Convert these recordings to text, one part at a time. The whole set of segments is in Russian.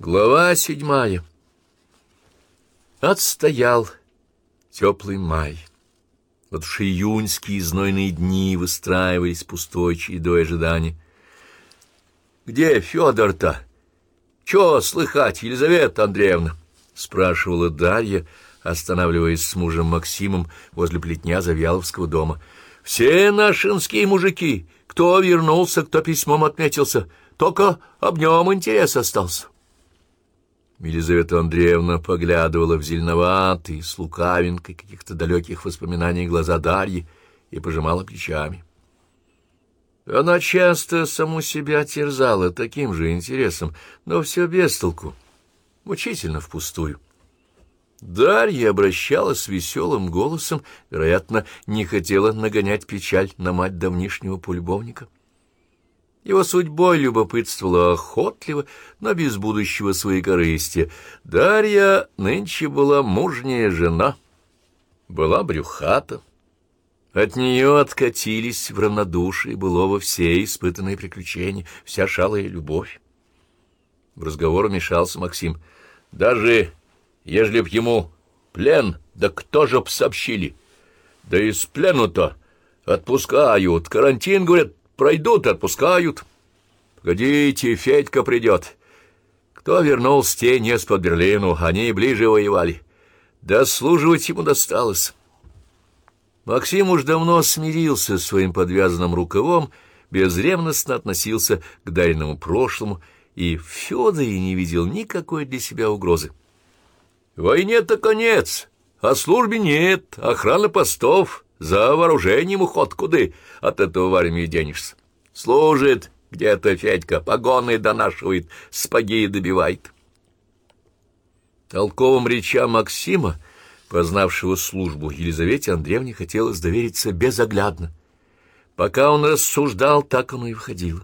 Глава седьмая. Отстоял теплый май. Вот уж июньские знойные дни выстраивались пустой чередой ожидания. «Где Федор-то? Чё слыхать, Елизавета Андреевна?» — спрашивала Дарья, останавливаясь с мужем Максимом возле плетня Завьяловского дома. «Все нашинские мужики, кто вернулся, кто письмом отметился, только об нем интерес остался». Елизавета Андреевна поглядывала в зеленоватые, с лукавинкой каких-то далеких воспоминаний глаза Дарьи и пожимала плечами. Она часто саму себя терзала таким же интересом, но все без толку, мучительно впустую. Дарья обращалась веселым голосом, вероятно, не хотела нагонять печаль на мать давнишнего полюбовника. Его судьбой любопытствовала охотливо, но без будущего своей корысти. Дарья нынче была мужняя жена, была брюхата. От нее откатились в равнодушие былого все испытанные приключения, вся шалая любовь. В разговор вмешался Максим. «Даже ежели б ему плен, да кто же б сообщили? Да из плену-то отпускают, карантин, говорят, Пройдут, отпускают. Погодите, Федька придет. Кто вернулся, те не с под Берлину, они и ближе воевали. Дослуживать ему досталось. Максим уж давно смирился с своим подвязанным рукавом, безревностно относился к Дариному прошлому и в Федоре не видел никакой для себя угрозы. Войне-то конец, а службе нет, охрана постов — за вооружением уход куды от этого в армии денешься. Служит где-то Федька, погоны донашивает, спаги добивает. Толковым речам Максима, познавшего службу, Елизавете Андреевне хотелось довериться безоглядно. Пока он рассуждал, так оно и выходило.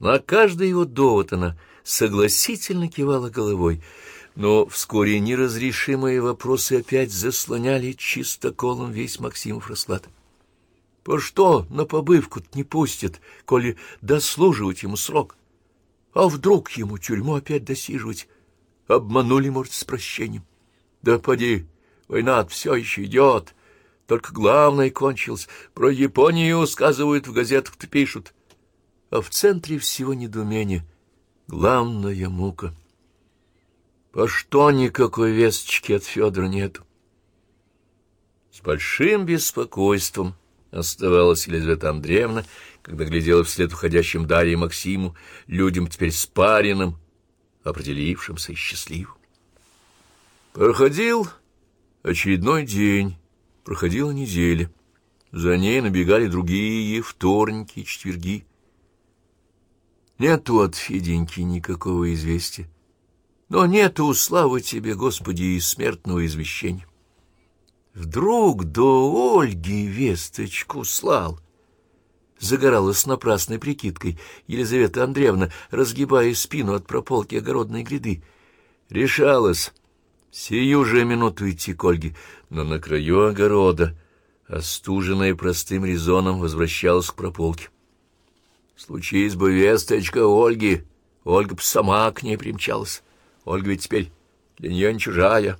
На каждый его довод она согласительно кивала головой — но вскоре неразрешимые вопросы опять заслоняли чистоколом весь Максимов расклад. По что на побывку не пустят, коли дослуживать ему срок? А вдруг ему тюрьму опять досиживать? Обманули, может, с прощением. Да поди, война все еще идет. Только главное кончилось. Про Японию сказывают в газетах-то пишут. А в центре всего недоумения главная мука — по что никакой весточки от Федора нету? С большим беспокойством оставалась Елизавета Андреевна, когда глядела вслед уходящим Дарье Максиму, людям теперь спаренным, определившимся и счастливым. Проходил очередной день, проходила неделя. За ней набегали другие вторники и четверги. Нету от Феденьки никакого известия. Но нету, славы тебе, Господи, и смертного извещения. Вдруг до Ольги весточку слал. Загоралась напрасной прикидкой Елизавета Андреевна, разгибая спину от прополки огородной гряды. Решалась сию же минуту идти к Ольге, но на краю огорода, остуженная простым резоном, возвращалась к прополке. Случись бы весточка Ольги, Ольга б сама к ней примчалась. Ольга ведь теперь для нее не чужая.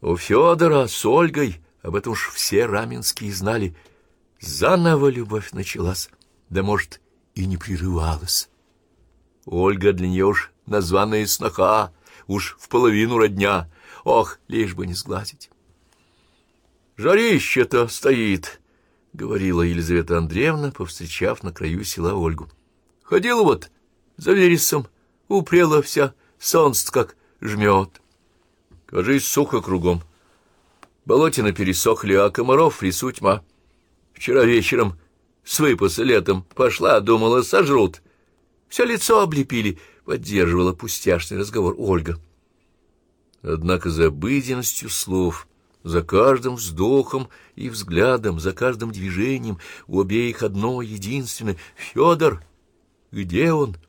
У Федора с Ольгой, об этом уж все раменские знали, заново любовь началась, да, может, и не прерывалась. Ольга для нее уж названная сноха, уж в половину родня, ох, лишь бы не сглазить. «Жарище-то стоит», — говорила Елизавета Андреевна, повстречав на краю села Ольгу. «Ходила вот за вересом, упрела вся, солнце как жмет. Кажись, сухо кругом. Болотина пересохли, а комаров в лесу тьма. Вчера вечером с выпаса летом пошла, думала, сожрут. Все лицо облепили, поддерживала пустяшный разговор Ольга. Однако за обыденностью слов, за каждым вздохом и взглядом, за каждым движением у обеих одно единственное — Федор, где он? —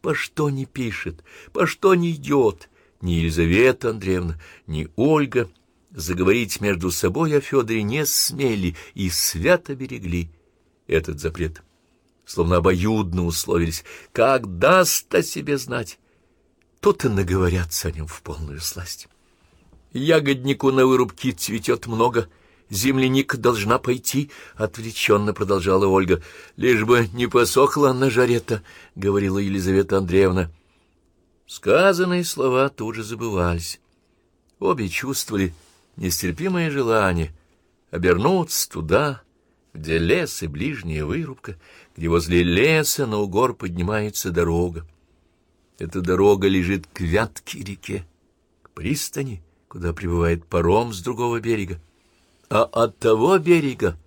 по что не пишет, по что не идет. Ни Елизавета Андреевна, ни Ольга заговорить между собой о Федоре не смели и свято берегли этот запрет. Словно обоюдно условились, как даст о себе знать. тут и наговорятся о нем в полную сласть. Ягоднику на вырубке цветет много, земляника должна пойти, — отвлеченно продолжала Ольга. — Лишь бы не посохла на жаре-то, — говорила Елизавета Андреевна. Сказанные слова тут же забывались. Обе чувствовали нестерпимое желание обернуться туда, где лес и ближняя вырубка, где возле леса на угор поднимается дорога. Эта дорога лежит к Вятке реке, к пристани, куда прибывает паром с другого берега. А от того берега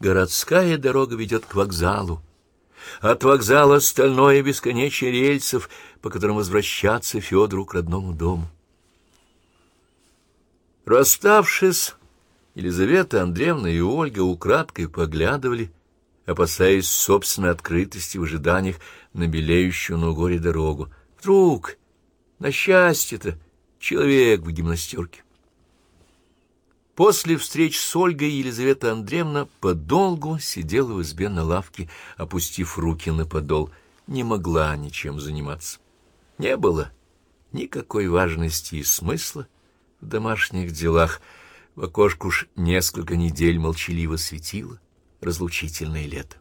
городская дорога ведет к вокзалу. От вокзала стальное бесконечие рельсов, по которым возвращаться Федору к родному дому. Расставшись, Елизавета Андреевна и Ольга украдкой поглядывали, опасаясь собственной открытости в ожиданиях на белеющую на горе дорогу. Вдруг, на счастье-то, человек в гимнастерке. После встреч с Ольгой Елизавета Андреевна подолгу сидела в избе на лавке, опустив руки на подол, не могла ничем заниматься. Не было никакой важности и смысла в домашних делах. В окошку уж несколько недель молчаливо светило разлучительное лето.